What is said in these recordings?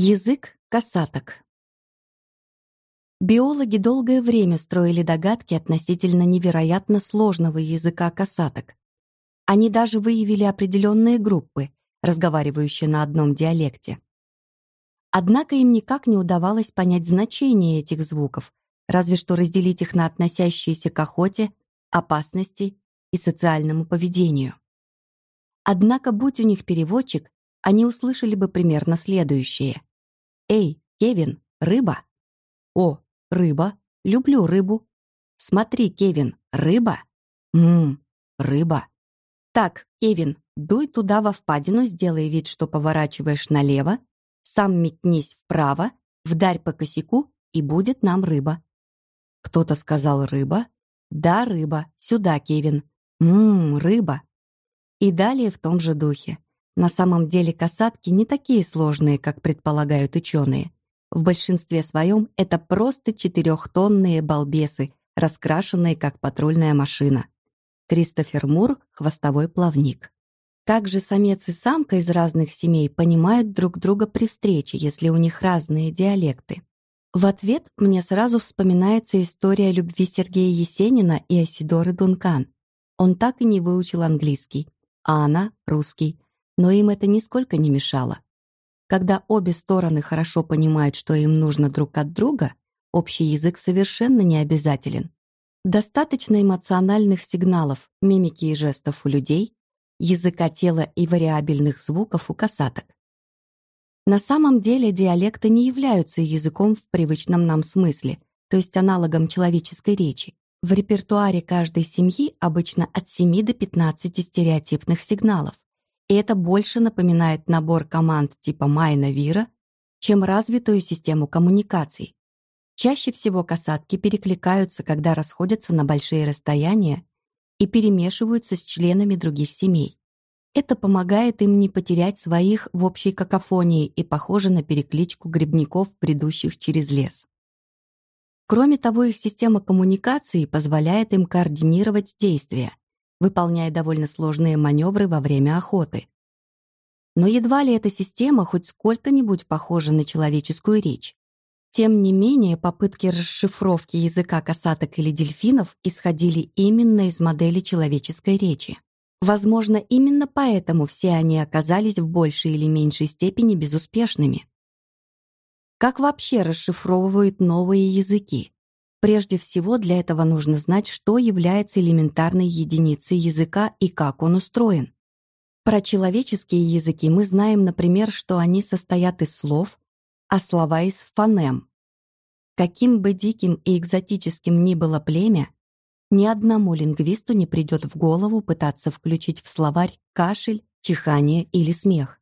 Язык касаток. Биологи долгое время строили догадки относительно невероятно сложного языка касаток. Они даже выявили определенные группы, разговаривающие на одном диалекте. Однако им никак не удавалось понять значение этих звуков, разве что разделить их на относящиеся к охоте, опасности и социальному поведению. Однако, будь у них переводчик, они услышали бы примерно следующее. «Эй, Кевин, рыба!» «О, рыба, люблю рыбу!» «Смотри, Кевин, рыба!» «Ммм, рыба!» «Так, Кевин, дуй туда во впадину, сделай вид, что поворачиваешь налево, сам метнись вправо, вдарь по косяку, и будет нам рыба». Кто-то сказал «рыба?» «Да, рыба. Сюда, Кевин». «Ммм, рыба». И далее в том же духе. На самом деле касатки не такие сложные, как предполагают ученые. В большинстве своем это просто четырехтонные балбесы, раскрашенные как патрульная машина. Кристофер Мур — хвостовой плавник. Как же самец и самка из разных семей понимают друг друга при встрече, если у них разные диалекты? В ответ мне сразу вспоминается история любви Сергея Есенина и Асидоры Дункан. Он так и не выучил английский, а она — русский но им это нисколько не мешало. Когда обе стороны хорошо понимают, что им нужно друг от друга, общий язык совершенно не обязателен. Достаточно эмоциональных сигналов, мимики и жестов у людей, языка тела и вариабельных звуков у касаток. На самом деле диалекты не являются языком в привычном нам смысле, то есть аналогом человеческой речи. В репертуаре каждой семьи обычно от 7 до 15 стереотипных сигналов. И это больше напоминает набор команд типа Майна Вира, чем развитую систему коммуникаций. Чаще всего касатки перекликаются, когда расходятся на большие расстояния и перемешиваются с членами других семей. Это помогает им не потерять своих в общей какофонии и похоже на перекличку грибников, бредущих через лес. Кроме того, их система коммуникации позволяет им координировать действия, выполняя довольно сложные маневры во время охоты. Но едва ли эта система хоть сколько-нибудь похожа на человеческую речь. Тем не менее, попытки расшифровки языка касаток или дельфинов исходили именно из модели человеческой речи. Возможно, именно поэтому все они оказались в большей или меньшей степени безуспешными. Как вообще расшифровывают новые языки? Прежде всего, для этого нужно знать, что является элементарной единицей языка и как он устроен. Про человеческие языки мы знаем, например, что они состоят из слов, а слова из фонем. Каким бы диким и экзотическим ни было племя, ни одному лингвисту не придет в голову пытаться включить в словарь кашель, чихание или смех.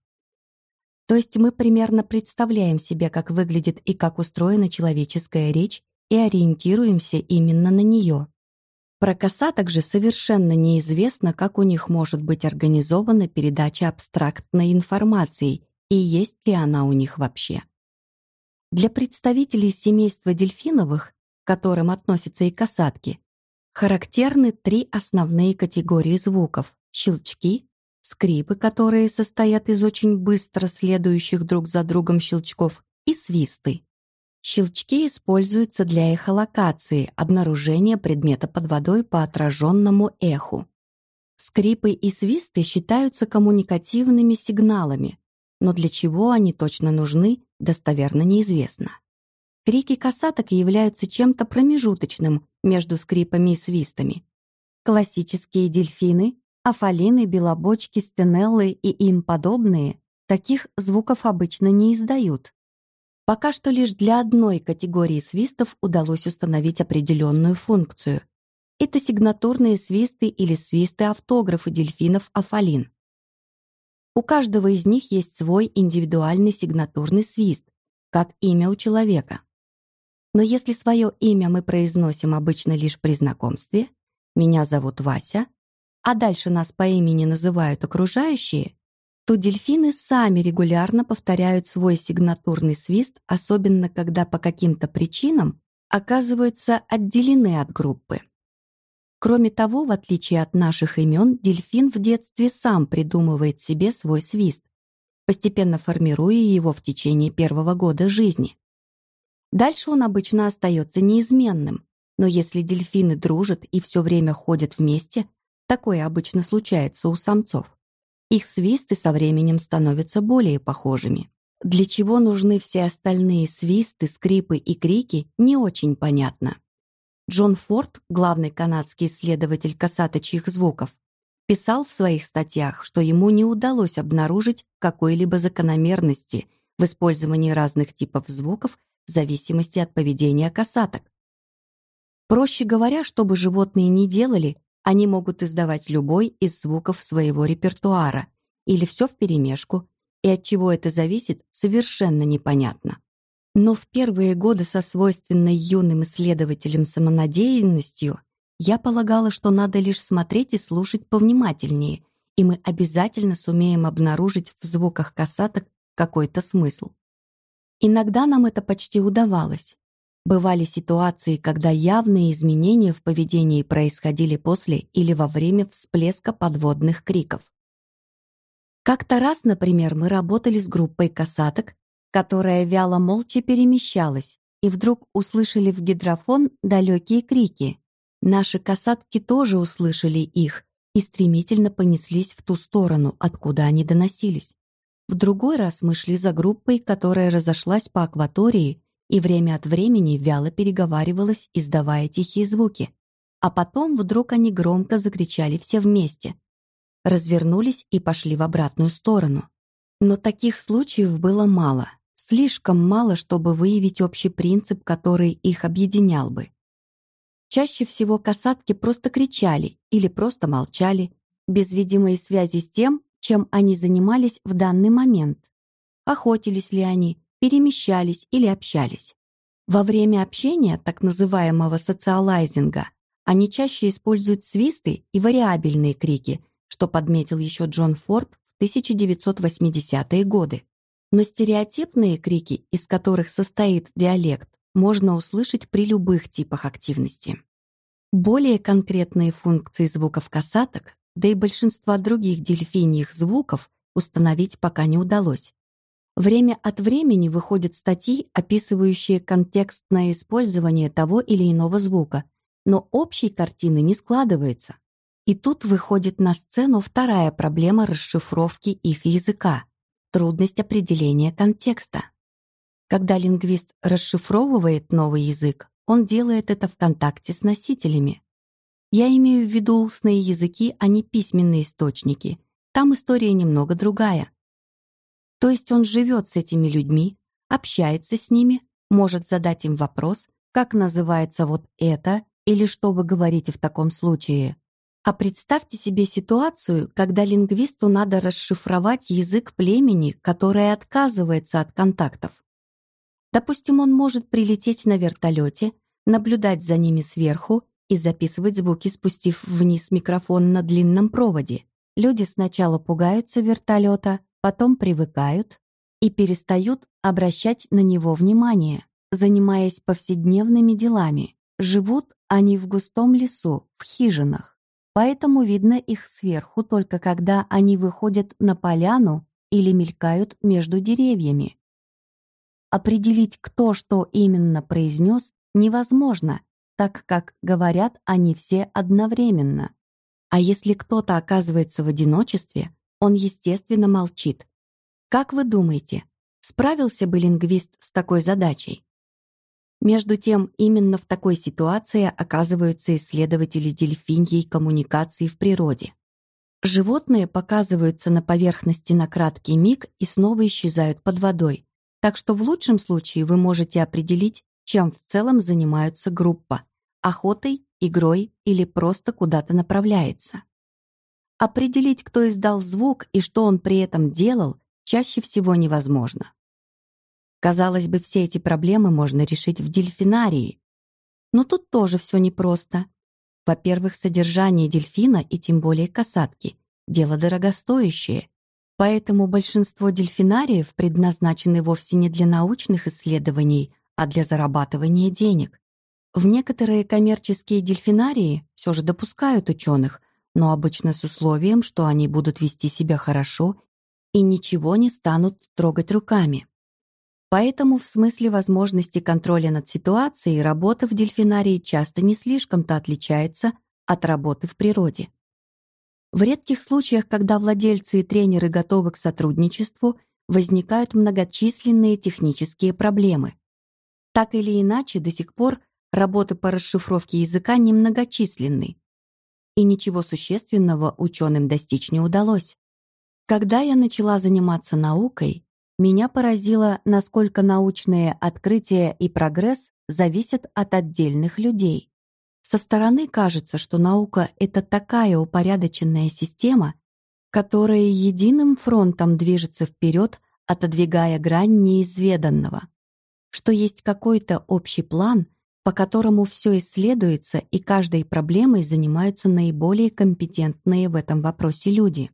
То есть мы примерно представляем себе, как выглядит и как устроена человеческая речь, и ориентируемся именно на нее. Про коса также совершенно неизвестно, как у них может быть организована передача абстрактной информации и есть ли она у них вообще. Для представителей семейства дельфиновых, к которым относятся и касатки, характерны три основные категории звуков — щелчки, скрипы, которые состоят из очень быстро следующих друг за другом щелчков, и свисты. Щелчки используются для эхолокации, обнаружения предмета под водой по отраженному эху. Скрипы и свисты считаются коммуникативными сигналами, но для чего они точно нужны, достоверно неизвестно. Крики касаток являются чем-то промежуточным между скрипами и свистами. Классические дельфины, афалины, белобочки, стенеллы и им подобные таких звуков обычно не издают. Пока что лишь для одной категории свистов удалось установить определенную функцию. Это сигнатурные свисты или свисты-автографы дельфинов афалин. У каждого из них есть свой индивидуальный сигнатурный свист, как имя у человека. Но если свое имя мы произносим обычно лишь при знакомстве, «меня зовут Вася», а дальше нас по имени называют окружающие, то дельфины сами регулярно повторяют свой сигнатурный свист, особенно когда по каким-то причинам оказываются отделены от группы. Кроме того, в отличие от наших имен, дельфин в детстве сам придумывает себе свой свист. постепенно формируя его в течение первого года жизни. Дальше он обычно остается неизменным, но если дельфины дружат и все время ходят вместе, такое обычно случается у самцов, их свисты со временем становятся более похожими. Для чего нужны все остальные свисты, скрипы и крики, не очень понятно. Джон Форд, главный канадский исследователь касаточьих звуков, писал в своих статьях, что ему не удалось обнаружить какой-либо закономерности в использовании разных типов звуков в зависимости от поведения касаток. Проще говоря, что бы животные ни делали, они могут издавать любой из звуков своего репертуара или все вперемешку, и от чего это зависит, совершенно непонятно. Но в первые годы со свойственной юным исследователям самонадеянностью я полагала, что надо лишь смотреть и слушать повнимательнее, и мы обязательно сумеем обнаружить в звуках касаток какой-то смысл. Иногда нам это почти удавалось. Бывали ситуации, когда явные изменения в поведении происходили после или во время всплеска подводных криков. Как-то раз, например, мы работали с группой касаток, которая вяло молча перемещалась, и вдруг услышали в гидрофон далекие крики. Наши касатки тоже услышали их и стремительно понеслись в ту сторону, откуда они доносились. В другой раз мы шли за группой, которая разошлась по акватории и время от времени вяло переговаривалась, издавая тихие звуки. А потом вдруг они громко закричали все вместе. Развернулись и пошли в обратную сторону. Но таких случаев было мало. Слишком мало, чтобы выявить общий принцип, который их объединял бы. Чаще всего касатки просто кричали или просто молчали, без видимой связи с тем, чем они занимались в данный момент. Охотились ли они, перемещались или общались. Во время общения, так называемого социалайзинга, они чаще используют свисты и вариабельные крики, что подметил еще Джон Форд в 1980-е годы. Но стереотипные крики, из которых состоит диалект, можно услышать при любых типах активности. Более конкретные функции звуков касаток, да и большинства других дельфиньих звуков установить пока не удалось. Время от времени выходят статьи, описывающие контекстное использование того или иного звука, но общей картины не складывается. И тут выходит на сцену вторая проблема расшифровки их языка трудность определения контекста. Когда лингвист расшифровывает новый язык, он делает это в контакте с носителями. Я имею в виду устные языки, а не письменные источники. Там история немного другая. То есть он живет с этими людьми, общается с ними, может задать им вопрос, как называется вот это, или что вы говорите в таком случае. А представьте себе ситуацию, когда лингвисту надо расшифровать язык племени, которое отказывается от контактов. Допустим, он может прилететь на вертолете, наблюдать за ними сверху и записывать звуки, спустив вниз микрофон на длинном проводе. Люди сначала пугаются вертолета, потом привыкают и перестают обращать на него внимание, занимаясь повседневными делами. Живут они в густом лесу, в хижинах поэтому видно их сверху только когда они выходят на поляну или мелькают между деревьями. Определить, кто что именно произнес, невозможно, так как говорят они все одновременно. А если кто-то оказывается в одиночестве, он, естественно, молчит. Как вы думаете, справился бы лингвист с такой задачей? Между тем, именно в такой ситуации оказываются исследователи дельфиньей коммуникации в природе. Животные показываются на поверхности на краткий миг и снова исчезают под водой, так что в лучшем случае вы можете определить, чем в целом занимаются группа – охотой, игрой или просто куда-то направляется. Определить, кто издал звук и что он при этом делал, чаще всего невозможно. Казалось бы, все эти проблемы можно решить в дельфинарии. Но тут тоже все непросто. Во-первых, содержание дельфина и тем более касатки – дело дорогостоящее. Поэтому большинство дельфинариев предназначены вовсе не для научных исследований, а для зарабатывания денег. В некоторые коммерческие дельфинарии все же допускают ученых, но обычно с условием, что они будут вести себя хорошо и ничего не станут трогать руками. Поэтому в смысле возможности контроля над ситуацией работа в дельфинарии часто не слишком-то отличается от работы в природе. В редких случаях, когда владельцы и тренеры готовы к сотрудничеству, возникают многочисленные технические проблемы. Так или иначе, до сих пор работы по расшифровке языка немногочисленны, и ничего существенного ученым достичь не удалось. Когда я начала заниматься наукой, меня поразило, насколько научные открытия и прогресс зависят от отдельных людей. Со стороны кажется, что наука — это такая упорядоченная система, которая единым фронтом движется вперед, отодвигая грань неизведанного, что есть какой-то общий план, по которому все исследуется и каждой проблемой занимаются наиболее компетентные в этом вопросе люди.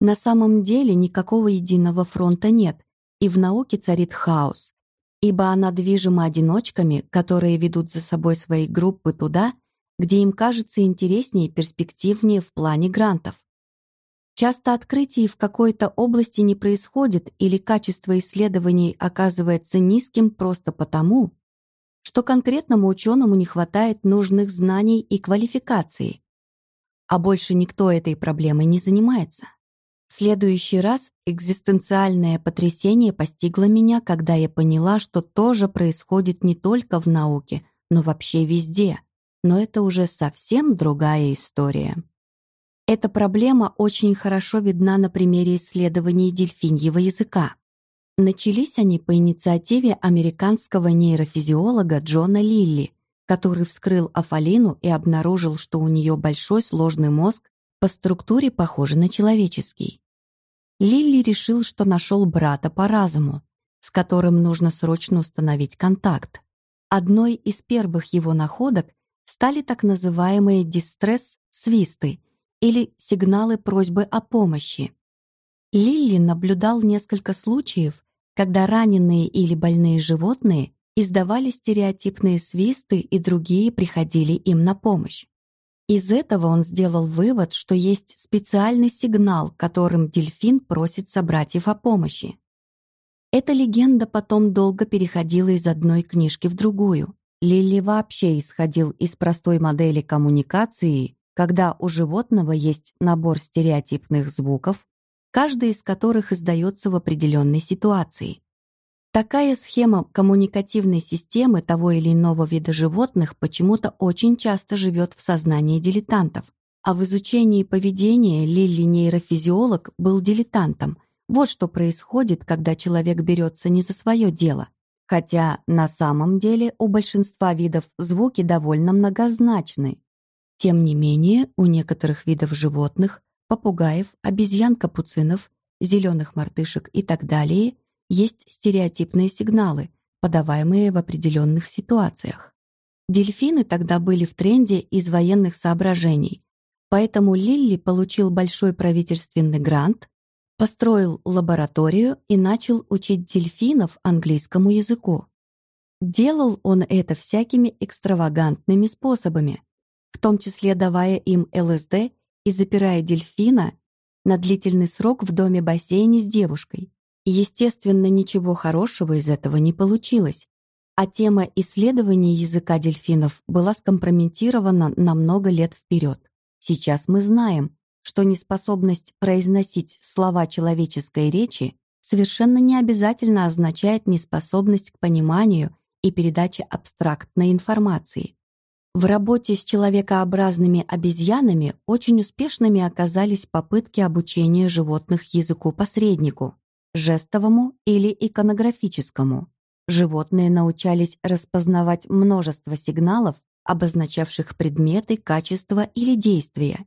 На самом деле никакого единого фронта нет, и в науке царит хаос, ибо она движима одиночками, которые ведут за собой свои группы туда, где им кажется интереснее и перспективнее в плане грантов. Часто открытий в какой-то области не происходит или качество исследований оказывается низким просто потому, что конкретному ученому не хватает нужных знаний и квалификации, а больше никто этой проблемой не занимается. В следующий раз экзистенциальное потрясение постигло меня, когда я поняла, что тоже происходит не только в науке, но вообще везде. Но это уже совсем другая история. Эта проблема очень хорошо видна на примере исследований дельфиньего языка. Начались они по инициативе американского нейрофизиолога Джона Лилли, который вскрыл Афалину и обнаружил, что у нее большой сложный мозг по структуре похожий на человеческий. Лилли решил, что нашел брата по разуму, с которым нужно срочно установить контакт. Одной из первых его находок стали так называемые дистресс-свисты или сигналы просьбы о помощи. Лилли наблюдал несколько случаев, когда раненые или больные животные издавали стереотипные свисты и другие приходили им на помощь. Из этого он сделал вывод, что есть специальный сигнал, которым дельфин просит собратьев о помощи. Эта легенда потом долго переходила из одной книжки в другую. Лилли вообще исходил из простой модели коммуникации, когда у животного есть набор стереотипных звуков, каждый из которых издается в определенной ситуации. Такая схема коммуникативной системы того или иного вида животных почему-то очень часто живет в сознании дилетантов. А в изучении поведения Лилли нейрофизиолог был дилетантом. Вот что происходит, когда человек берется не за свое дело. Хотя на самом деле у большинства видов звуки довольно многозначны. Тем не менее, у некоторых видов животных попугаев, обезьян-капуцинов, зеленых мартышек и так далее, есть стереотипные сигналы, подаваемые в определенных ситуациях. Дельфины тогда были в тренде из военных соображений, поэтому Лилли получил большой правительственный грант, построил лабораторию и начал учить дельфинов английскому языку. Делал он это всякими экстравагантными способами, в том числе давая им ЛСД и запирая дельфина на длительный срок в доме-бассейне с девушкой. естественно, ничего хорошего из этого не получилось, а тема исследования языка дельфинов была скомпрометирована на много лет вперед. Сейчас мы знаем, что неспособность произносить слова человеческой речи совершенно не обязательно означает неспособность к пониманию и передаче абстрактной информации. В работе с человекообразными обезьянами очень успешными оказались попытки обучения животных языку-посреднику, жестовому или иконографическому. Животные научались распознавать множество сигналов, обозначавших предметы, качества или действия,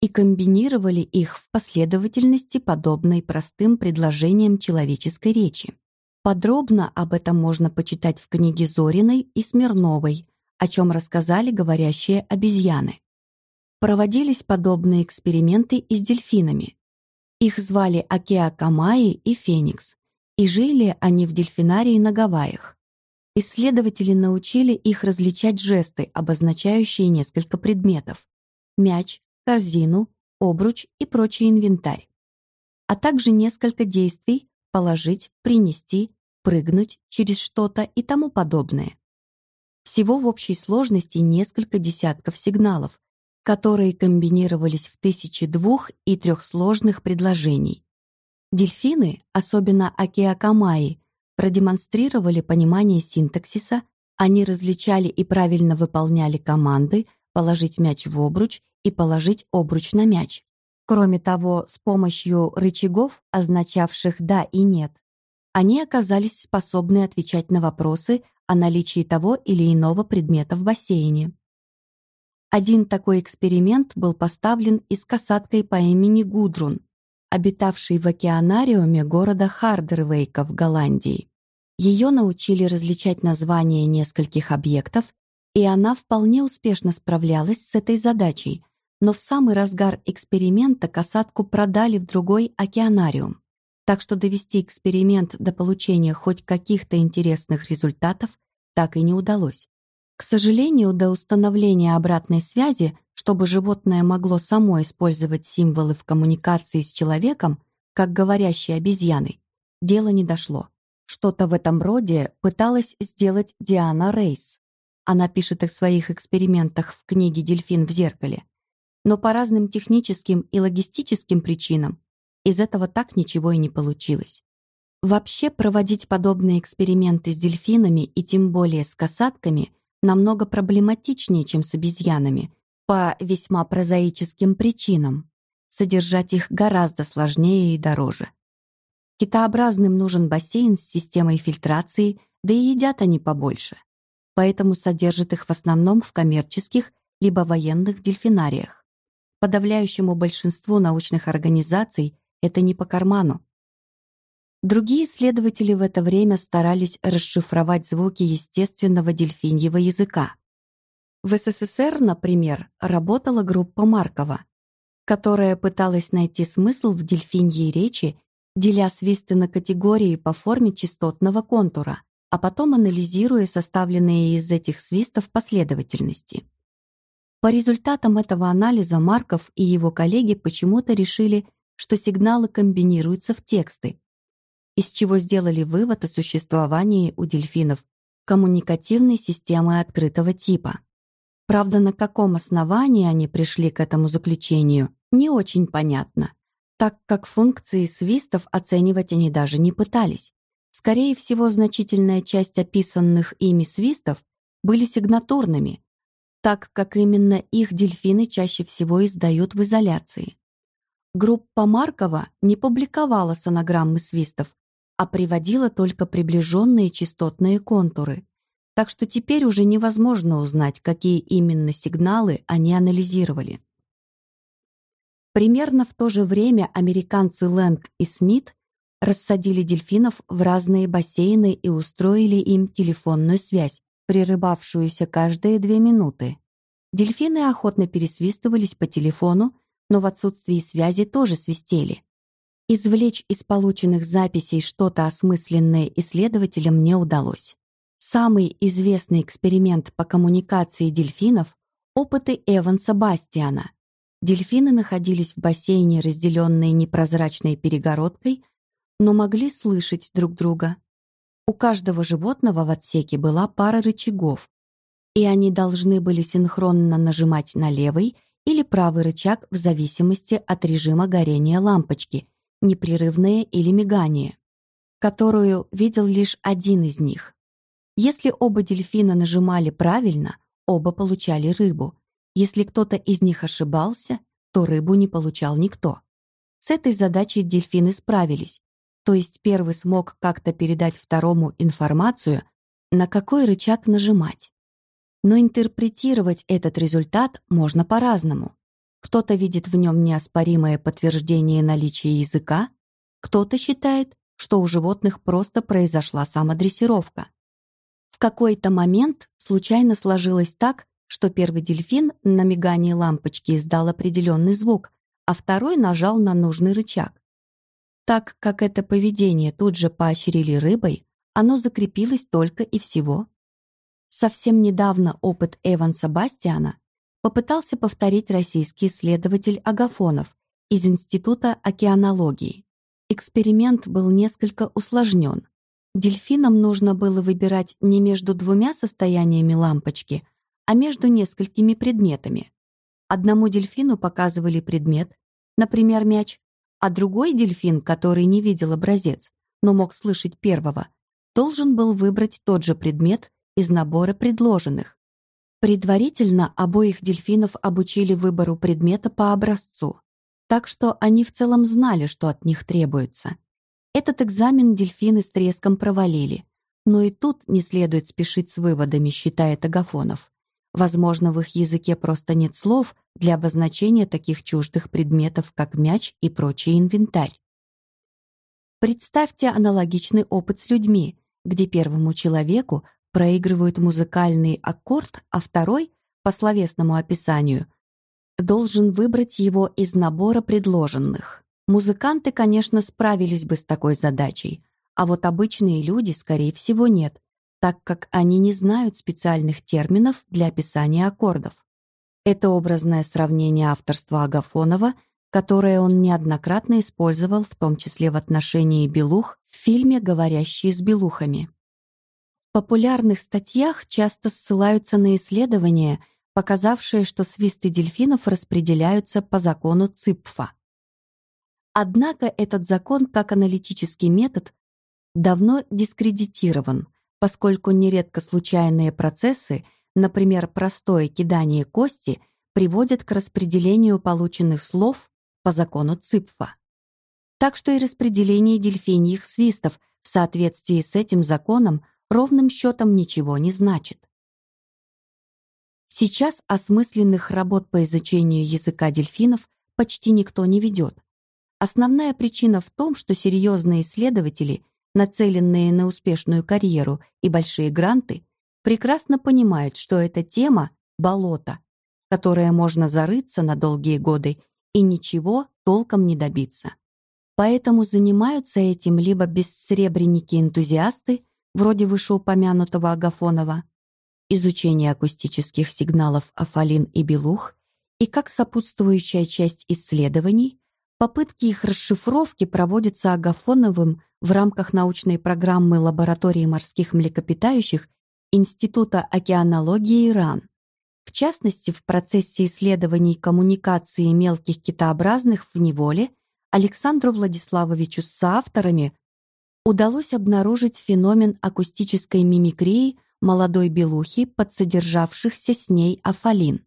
и комбинировали их в последовательности, подобной простым предложениям человеческой речи. Подробно об этом можно почитать в книге Зориной и Смирновой о чем рассказали говорящие обезьяны. Проводились подобные эксперименты и с дельфинами. Их звали Акеакамаи и Феникс, и жили они в дельфинарии на Гавайях. Исследователи научили их различать жесты, обозначающие несколько предметов – мяч, корзину, обруч и прочий инвентарь. а также несколько действий положить, принести, прыгнуть через что-то и тому подобное. Всего в общей сложности несколько десятков сигналов, которые комбинировались в тысячи двух- и трехсложных предложений. Дельфины, особенно акиакамаи, продемонстрировали понимание синтаксиса, они различали и правильно выполняли команды «положить мяч в обруч» и «положить обруч на мяч». Кроме того, с помощью рычагов, означавших «да» и «нет», они оказались способны отвечать на вопросы о наличии того или иного предмета в бассейне. Один такой эксперимент был поставлен и с касаткой по имени Гудрун, обитавшей в океанариуме города Хардервейка в Голландии. Ее научили различать названия нескольких объектов, и она вполне успешно справлялась с этой задачей, но в самый разгар эксперимента касатку продали в другой океанариум. Так что довести эксперимент до получения хоть каких-то интересных результатов так и не удалось. К сожалению, до установления обратной связи, чтобы животное могло само использовать символы в коммуникации с человеком, как говорящей обезьяной, дело не дошло. Что-то в этом роде пыталась сделать Диана Рейс. Она пишет о своих экспериментах в книге «Дельфин в зеркале». Но по разным техническим и логистическим причинам из этого так ничего и не получилось. Вообще проводить подобные эксперименты с дельфинами и тем более с касатками намного проблематичнее, чем с обезьянами, по весьма прозаическим причинам. Содержать их гораздо сложнее и дороже. Китообразным нужен бассейн с системой фильтрации, да и едят они побольше. Поэтому содержат их в основном в коммерческих либо военных дельфинариях. Подавляющему большинству научных организаций это не по карману. Другие исследователи в это время старались расшифровать звуки естественного дельфиньего языка. В СССР, например, работала группа Маркова, которая пыталась найти смысл в дельфиньей речи, деля свисты на категории по форме частотного контура, а потом анализируя составленные из этих свистов последовательности. По результатам этого анализа Марков и его коллеги почему-то решили, что сигналы комбинируются в тексты, из чего сделали вывод о существовании у дельфинов коммуникативной системы открытого типа. Правда, на каком основании они пришли к этому заключению, не очень понятно, так как функции свистов оценивать они даже не пытались. Скорее всего, значительная часть описанных ими свистов были сигнатурными, так как именно их дельфины чаще всего издают в изоляции. Группа Маркова не публиковала сонограммы свистов, а приводила только приближенные частотные контуры. Так что теперь уже невозможно узнать, какие именно сигналы они анализировали. Примерно в то же время американцы Лэнг и Смит рассадили дельфинов в разные бассейны и устроили им телефонную связь, прерывавшуюся каждые две минуты. Дельфины охотно пересвистывались по телефону, но в отсутствии связи тоже свистели. Извлечь из полученных записей что-то осмысленное исследователям не удалось. Самый известный эксперимент по коммуникации дельфинов — опыты Эванса Бастиана. Дельфины находились в бассейне, разделенные непрозрачной перегородкой, но могли слышать друг друга. У каждого животного в отсеке была пара рычагов, и они должны были синхронно нажимать на левый или правый рычаг в зависимости от режима горения лампочки, непрерывное или мигание, которую видел лишь один из них. Если оба дельфина нажимали правильно, оба получали рыбу. Если кто-то из них ошибался, то рыбу не получал никто. С этой задачей дельфины справились, то есть первый смог как-то передать второму информацию, на какой рычаг нажимать. Но интерпретировать этот результат можно по-разному. Кто-то видит в нем неоспоримое подтверждение наличия языка, кто-то считает, что у животных просто произошла самодрессировка. В какой-то момент случайно сложилось так, что первый дельфин на мигании лампочки издал определенный звук, а второй нажал на нужный рычаг. Так как это поведение тут же поощрили рыбой, оно закрепилось только и всего. Совсем недавно опыт Эванса Бастиана попытался повторить российский исследователь Агафонов из Института океанологии. Эксперимент был несколько усложнен. Дельфинам нужно было выбирать не между двумя состояниями лампочки, а между несколькими предметами. Одному дельфину показывали предмет, например, мяч, а другой дельфин, который не видел образец, но мог слышать первого, должен был выбрать тот же предмет из набора предложенных. Предварительно обоих дельфинов обучили выбору предмета по образцу, так что они в целом знали, что от них требуется. Этот экзамен дельфины с треском провалили, но и тут не следует спешить с выводами, считает Агафонов. Возможно, в их языке просто нет слов для обозначения таких чуждых предметов, как мяч и прочий инвентарь. Представьте аналогичный опыт с людьми, где первому человеку проигрывают музыкальный аккорд, а второй, по словесному описанию, должен выбрать его из набора предложенных. Музыканты, конечно, справились бы с такой задачей, а вот обычные люди, скорее всего, нет, так как они не знают специальных терминов для описания аккордов. Это образное сравнение авторства Агафонова, которое он неоднократно использовал, в том числе в отношении белух в фильме «Говорящие с белухами». Популярных статьях часто ссылаются на исследования, показавшие, что свисты дельфинов распределяются по закону Ципфа. Однако этот закон, как аналитический метод, давно дискредитирован, поскольку нередко случайные процессы, например, простое кидание кости, приводят к распределению полученных слов по закону Ципфа. Так что и распределение дельфиньих свистов в соответствии с этим законом ровным счетом ничего не значит. Сейчас осмысленных работ по изучению языка дельфинов почти никто не ведет. Основная причина в том, что серьезные исследователи нацеленные на успешную карьеру и большие гранты, прекрасно понимают, что эта тема — болото, которое можно зарыться на долгие годы и ничего толком не добиться. Поэтому занимаются этим либо бессребреники-энтузиасты, вроде вышеупомянутого Агафонова, изучение акустических сигналов афалин и белух, и как сопутствующая часть исследований, попытки их расшифровки проводятся Агафоновым в рамках научной программы лаборатории морских млекопитающих Института океанологии ИРАН. В частности, в процессе исследований коммуникации мелких китообразных в неволе Александру Владиславовичу с соавторами удалось обнаружить феномен акустической мимикрии молодой белухи, подсодержавшихся с ней афалин,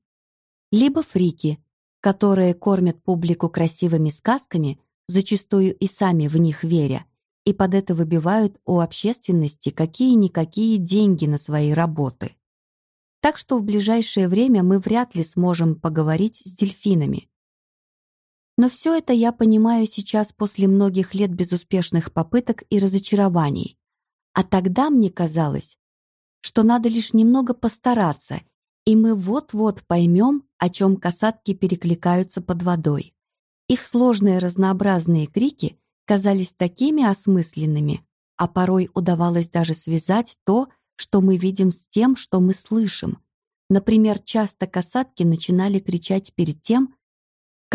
либо фрики, которые кормят публику красивыми сказками, зачастую и сами в них веря, и под это выбивают у общественности какие-никакие деньги на свои работы. Так что в ближайшее время мы вряд ли сможем поговорить с дельфинами. Но все это я понимаю сейчас после многих лет безуспешных попыток и разочарований. А тогда мне казалось, что надо лишь немного постараться, и мы вот-вот поймем, о чем касатки перекликаются под водой. Их сложные разнообразные крики казались такими осмысленными, а порой удавалось даже связать то, что мы видим с тем, что мы слышим. Например, часто касатки начинали кричать перед тем,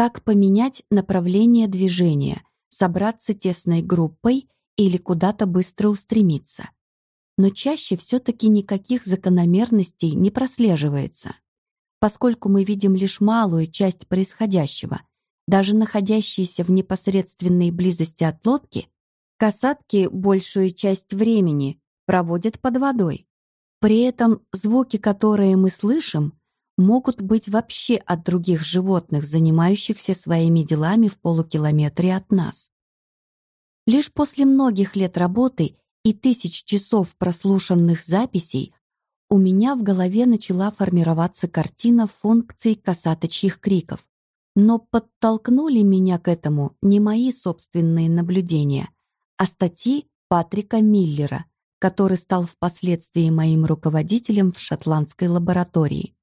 как поменять направление движения, собраться тесной группой или куда-то быстро устремиться. Но чаще все-таки никаких закономерностей не прослеживается, поскольку мы видим лишь малую часть происходящего, даже находящиеся в непосредственной близости от лодки, касатки большую часть времени проводят под водой. При этом звуки, которые мы слышим, могут быть вообще от других животных, занимающихся своими делами в полукилометре от нас. Лишь после многих лет работы и тысяч часов прослушанных записей у меня в голове начала формироваться картина функций касаточьих криков. Но подтолкнули меня к этому не мои собственные наблюдения, а статьи Патрика Миллера, который стал впоследствии моим руководителем в шотландской лаборатории.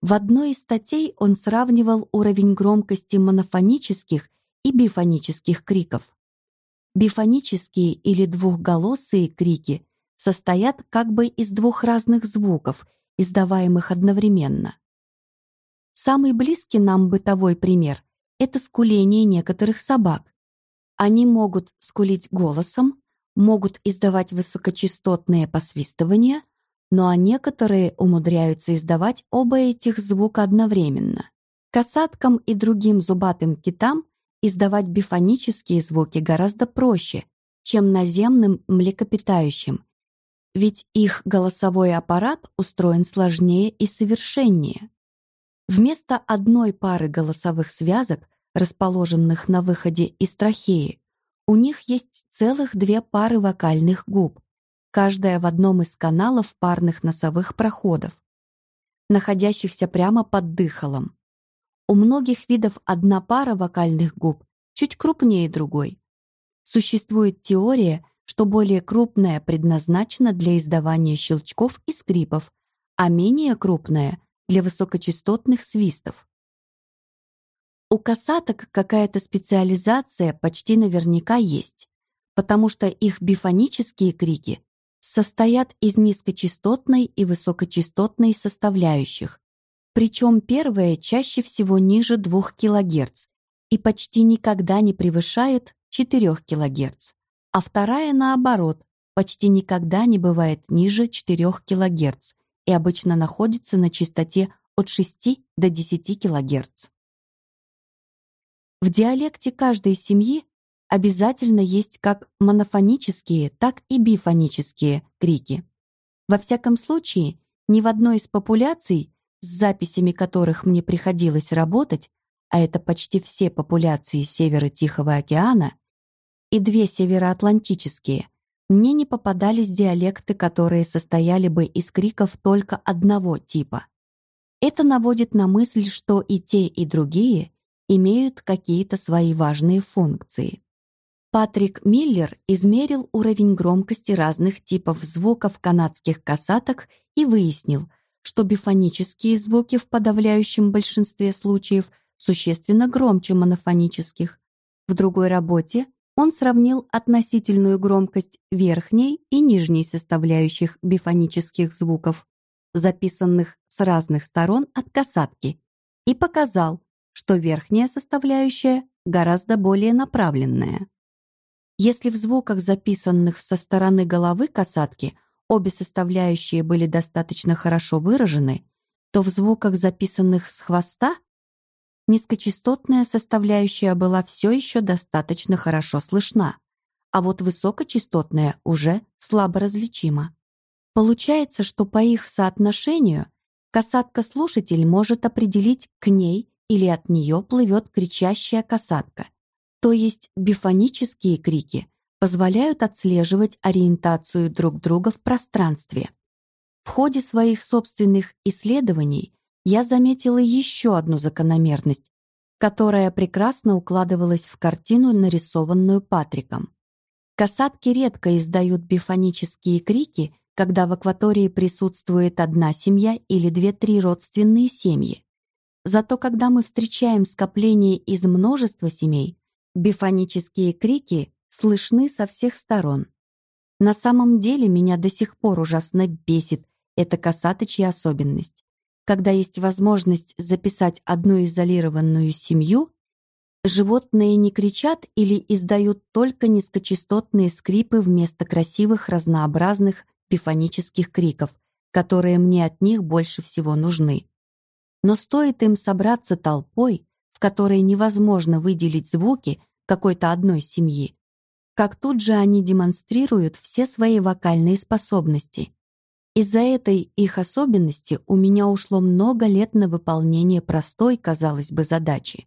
В одной из статей он сравнивал уровень громкости монофонических и бифонических криков. Бифонические или двухголосые крики состоят как бы из двух разных звуков, издаваемых одновременно. Самый близкий нам бытовой пример — это скуление некоторых собак. Они могут скулить голосом, могут издавать высокочастотные посвистывания, ну а некоторые умудряются издавать оба этих звука одновременно. Касаткам и другим зубатым китам издавать бифонические звуки гораздо проще, чем наземным млекопитающим, ведь их голосовой аппарат устроен сложнее и совершеннее. Вместо одной пары голосовых связок, расположенных на выходе из трахеи, у них есть целых две пары вокальных губ, каждая в одном из каналов парных носовых проходов, находящихся прямо под дыхалом. У многих видов одна пара вокальных губ чуть крупнее другой. Существует теория, что более крупная предназначена для издавания щелчков и скрипов, а менее крупная — для высокочастотных свистов. У касаток какая-то специализация почти наверняка есть, потому что их бифонические крики состоят из низкочастотной и высокочастотной составляющих, причем первая чаще всего ниже 2 кГц и почти никогда не превышает 4 кГц а вторая, наоборот, почти никогда не бывает ниже 4 кГц и обычно находится на частоте от 6 до 10 кГц. В диалекте каждой семьи обязательно есть как монофонические, так и бифонические крики. Во всяком случае, ни в одной из популяций, с записями которых мне приходилось работать, а это почти все популяции Севера Тихого океана, и две североатлантические, мне не попадались диалекты, которые состояли бы из криков только одного типа. Это наводит на мысль, что и те, и другие имеют какие-то свои важные функции. Патрик Миллер измерил уровень громкости разных типов звуков канадских касаток и выяснил, что бифонические звуки в подавляющем большинстве случаев существенно громче монофонических. В другой работе он сравнил относительную громкость верхней и нижней составляющих бифонических звуков, записанных с разных сторон от касатки, и показал, что верхняя составляющая гораздо более направленная. Если в звуках, записанных со стороны головы касатки, обе составляющие были достаточно хорошо выражены, то в звуках, записанных с хвоста, низкочастотная составляющая была все еще достаточно хорошо слышна, а вот высокочастотная уже слабо различима. Получается, что по их соотношению касатка-слушатель может определить, к ней или от нее плывет кричащая касатка, то есть бифонические крики позволяют отслеживать ориентацию друг друга в пространстве. В ходе своих собственных исследований я заметила еще одну закономерность, которая прекрасно укладывалась в картину, нарисованную Патриком. Касатки редко издают бифонические крики, когда в акватории присутствует одна семья или две-три родственные семьи. Зато когда мы встречаем скопление из множества семей, бифонические крики слышны со всех сторон. На самом деле меня до сих пор ужасно бесит эта касаточья особенность когда есть возможность записать одну изолированную семью, животные не кричат или издают только низкочастотные скрипы вместо красивых разнообразных пифонических криков, которые мне от них больше всего нужны. Но стоит им собраться толпой, в которой невозможно выделить звуки какой-то одной семьи, как тут же они демонстрируют все свои вокальные способности, из-за этой их особенности у меня ушло много лет на выполнение простой, казалось бы, задачи.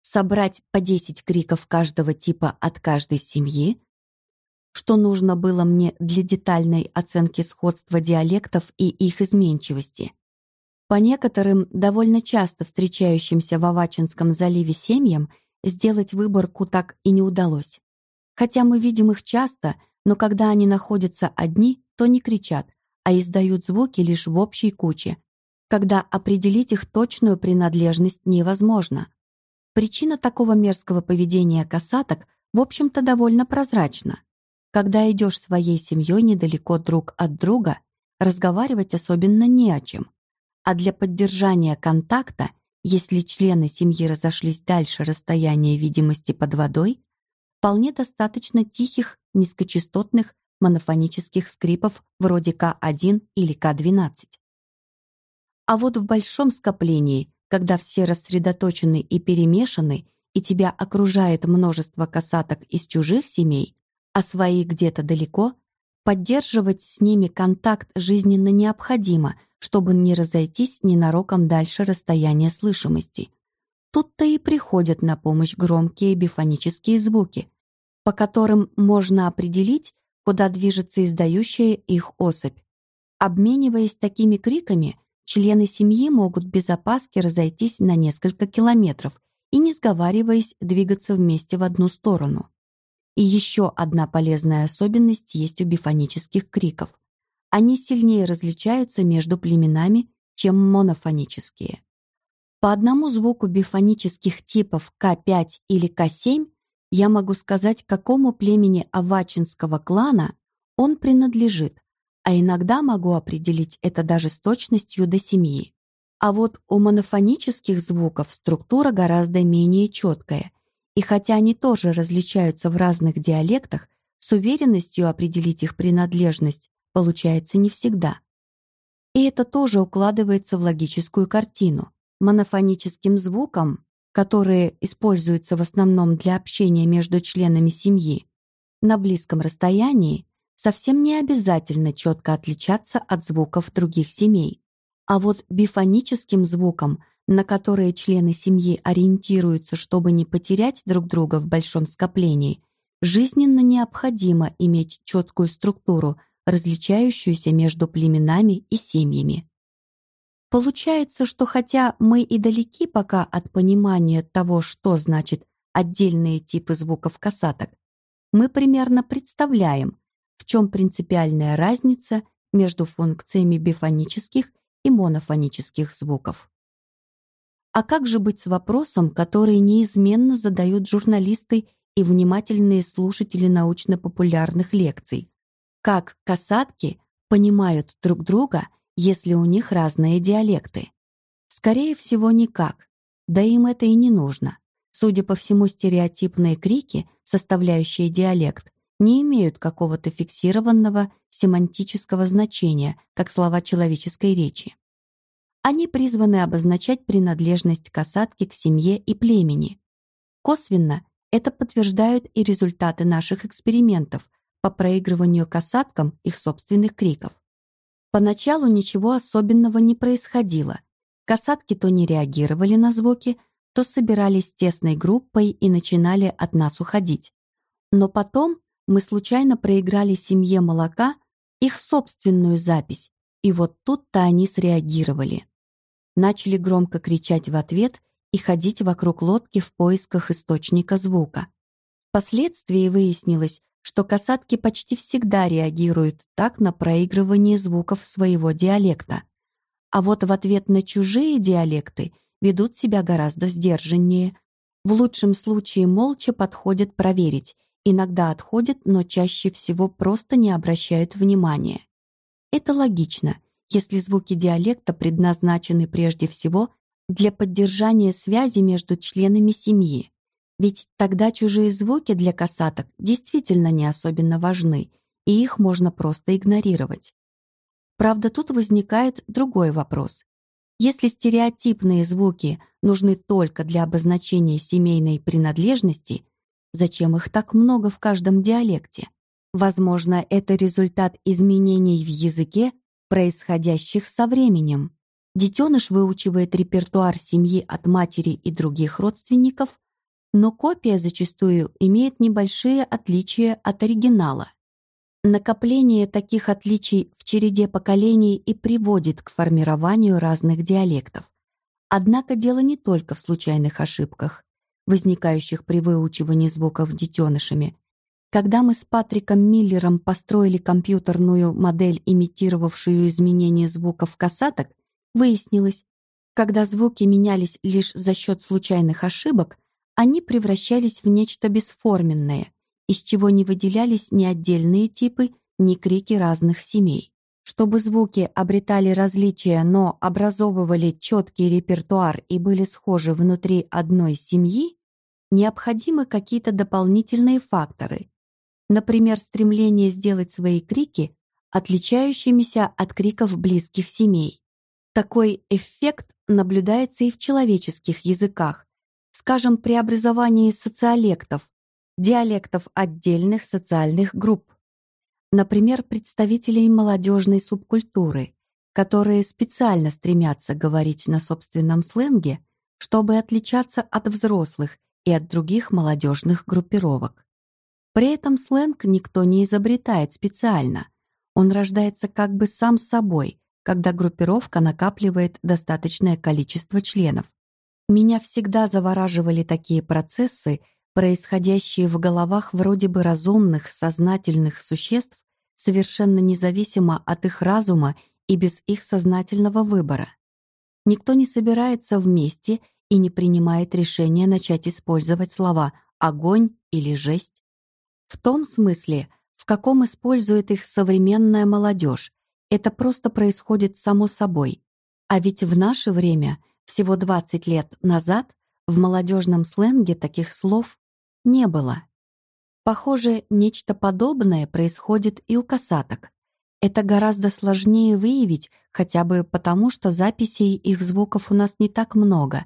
Собрать по 10 криков каждого типа от каждой семьи, что нужно было мне для детальной оценки сходства диалектов и их изменчивости. По некоторым довольно часто встречающимся в Авачинском заливе семьям сделать выборку так и не удалось. Хотя мы видим их часто, но когда они находятся одни, то не кричат, а издают звуки лишь в общей куче, когда определить их точную принадлежность невозможно. Причина такого мерзкого поведения касаток, в общем-то, довольно прозрачна. Когда идешь своей семьей недалеко друг от друга, разговаривать особенно не о чем. А для поддержания контакта, если члены семьи разошлись дальше расстояния видимости под водой, вполне достаточно тихих, низкочастотных монофонических скрипов вроде К1 или К12. А вот в большом скоплении, когда все рассредоточены и перемешаны, и тебя окружает множество касаток из чужих семей, а свои где-то далеко, поддерживать с ними контакт жизненно необходимо, чтобы не разойтись ненароком дальше расстояния слышимости. Тут-то и приходят на помощь громкие бифонические звуки, по которым можно определить, куда движется издающая их особь. Обмениваясь такими криками, члены семьи могут без опаски разойтись на несколько километров и, не сговариваясь, двигаться вместе в одну сторону. И еще одна полезная особенность есть у бифонических криков. Они сильнее различаются между племенами, чем монофонические. По одному звуку бифонических типов К5 или К7 я могу сказать, какому племени авачинского клана он принадлежит, а иногда могу определить это даже с точностью до семьи. А вот у монофонических звуков структура гораздо менее четкая, и хотя они тоже различаются в разных диалектах, с уверенностью определить их принадлежность получается не всегда. И это тоже укладывается в логическую картину. Монофоническим звукам, которые используются в основном для общения между членами семьи, на близком расстоянии совсем не обязательно четко отличаться от звуков других семей. А вот бифоническим звуком, на которые члены семьи ориентируются, чтобы не потерять друг друга в большом скоплении, жизненно необходимо иметь четкую структуру, различающуюся между племенами и семьями. Получается, что хотя мы и далеки пока от понимания того, что значит отдельные типы звуков касаток, мы примерно представляем, в чем принципиальная разница между функциями бифонических и монофонических звуков. А как же быть с вопросом, который неизменно задают журналисты и внимательные слушатели научно-популярных лекций? Как касатки понимают друг друга, если у них разные диалекты? Скорее всего, никак. Да им это и не нужно. Судя по всему, стереотипные крики, составляющие диалект, не имеют какого-то фиксированного семантического значения, как слова человеческой речи. Они призваны обозначать принадлежность касатки к семье и племени. Косвенно это подтверждают и результаты наших экспериментов по проигрыванию касаткам их собственных криков. Поначалу ничего особенного не происходило. Касатки то не реагировали на звуки, то собирались тесной группой и начинали от нас уходить. Но потом мы случайно проиграли семье молока их собственную запись, и вот тут-то они среагировали. Начали громко кричать в ответ и ходить вокруг лодки в поисках источника звука. Впоследствии выяснилось, что касатки почти всегда реагируют так на проигрывание звуков своего диалекта. А вот в ответ на чужие диалекты ведут себя гораздо сдержаннее. В лучшем случае молча подходят проверить, иногда отходят, но чаще всего просто не обращают внимания. Это логично, если звуки диалекта предназначены прежде всего для поддержания связи между членами семьи. Ведь тогда чужие звуки для касаток действительно не особенно важны, и их можно просто игнорировать. Правда, тут возникает другой вопрос. Если стереотипные звуки нужны только для обозначения семейной принадлежности, Зачем их так много в каждом диалекте? Возможно, это результат изменений в языке, происходящих со временем. Детеныш выучивает репертуар семьи от матери и других родственников, но копия зачастую имеет небольшие отличия от оригинала. Накопление таких отличий в череде поколений и приводит к формированию разных диалектов. Однако дело не только в случайных ошибках возникающих при выучивании звуков детенышами. Когда мы с Патриком Миллером построили компьютерную модель, имитировавшую изменение звуков касаток, выяснилось, когда звуки менялись лишь за счет случайных ошибок, они превращались в нечто бесформенное, из чего не выделялись ни отдельные типы, ни крики разных семей. Чтобы звуки обретали различия, но образовывали четкий репертуар и были схожи внутри одной семьи, необходимы какие-то дополнительные факторы, например, стремление сделать свои крики отличающимися от криков близких семей. Такой эффект наблюдается и в человеческих языках, скажем, при образовании социолектов, диалектов отдельных социальных групп. Например, представителей молодежной субкультуры, которые специально стремятся говорить на собственном сленге, чтобы отличаться от взрослых и от других молодежных группировок. При этом сленг никто не изобретает специально. Он рождается как бы сам собой, когда группировка накапливает достаточное количество членов. Меня всегда завораживали такие процессы, происходящие в головах вроде бы разумных, сознательных существ, совершенно независимо от их разума и без их сознательного выбора. Никто не собирается вместе и не принимает решения начать использовать слова «огонь» или «жесть». В том смысле, в каком использует их современная молодежь, это просто происходит само собой. А ведь в наше время, всего 20 лет назад, в молодежном сленге таких слов не было. Похоже, нечто подобное происходит и у касаток. Это гораздо сложнее выявить, хотя бы потому, что записей их звуков у нас не так много,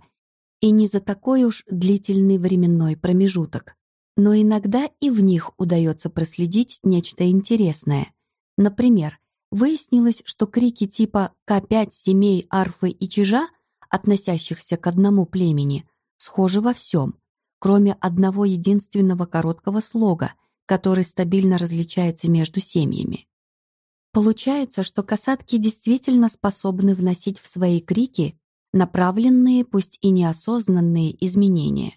и не за такой уж длительный временной промежуток. Но иногда и в них удается проследить нечто интересное. Например, выяснилось, что крики типа «К5 семей арфы и чижа», относящихся к одному племени, схожи во всем, кроме одного единственного короткого слога, который стабильно различается между семьями. Получается, что касатки действительно способны вносить в свои крики направленные, пусть и неосознанные изменения.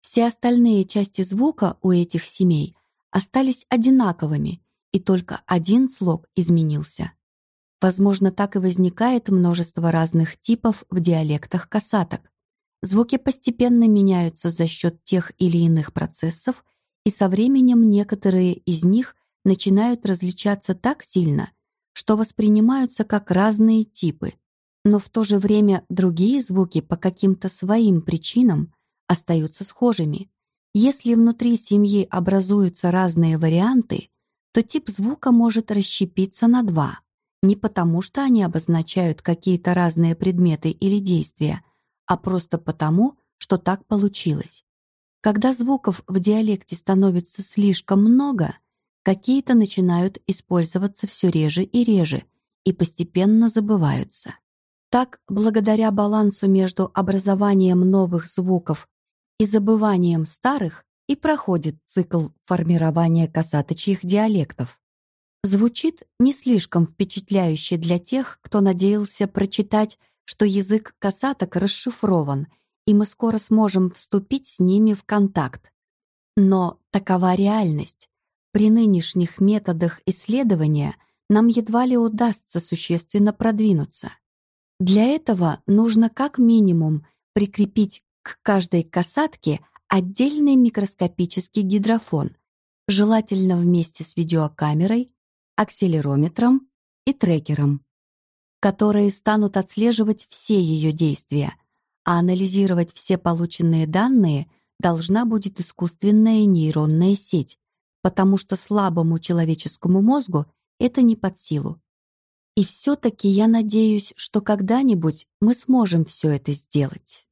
Все остальные части звука у этих семей остались одинаковыми, и только один слог изменился. Возможно, так и возникает множество разных типов в диалектах касаток. Звуки постепенно меняются за счет тех или иных процессов, и со временем некоторые из них начинают различаться так сильно, что воспринимаются как разные типы, но в то же время другие звуки по каким-то своим причинам остаются схожими. Если внутри семьи образуются разные варианты, то тип звука может расщепиться на два. Не потому, что они обозначают какие-то разные предметы или действия, а просто потому, что так получилось. Когда звуков в диалекте становится слишком много, какие-то начинают использоваться все реже и реже и постепенно забываются. Так, благодаря балансу между образованием новых звуков и забыванием старых и проходит цикл формирования касаточьих диалектов. Звучит не слишком впечатляюще для тех, кто надеялся прочитать, что язык касаток расшифрован, и мы скоро сможем вступить с ними в контакт. Но такова реальность. При нынешних методах исследования нам едва ли удастся существенно продвинуться. Для этого нужно как минимум прикрепить к каждой касатке отдельный микроскопический гидрофон, желательно вместе с видеокамерой, акселерометром и трекером, которые станут отслеживать все ее действия, а анализировать все полученные данные должна будет искусственная нейронная сеть, потому что слабому человеческому мозгу это не под силу. И все-таки я надеюсь, что когда-нибудь мы сможем все это сделать.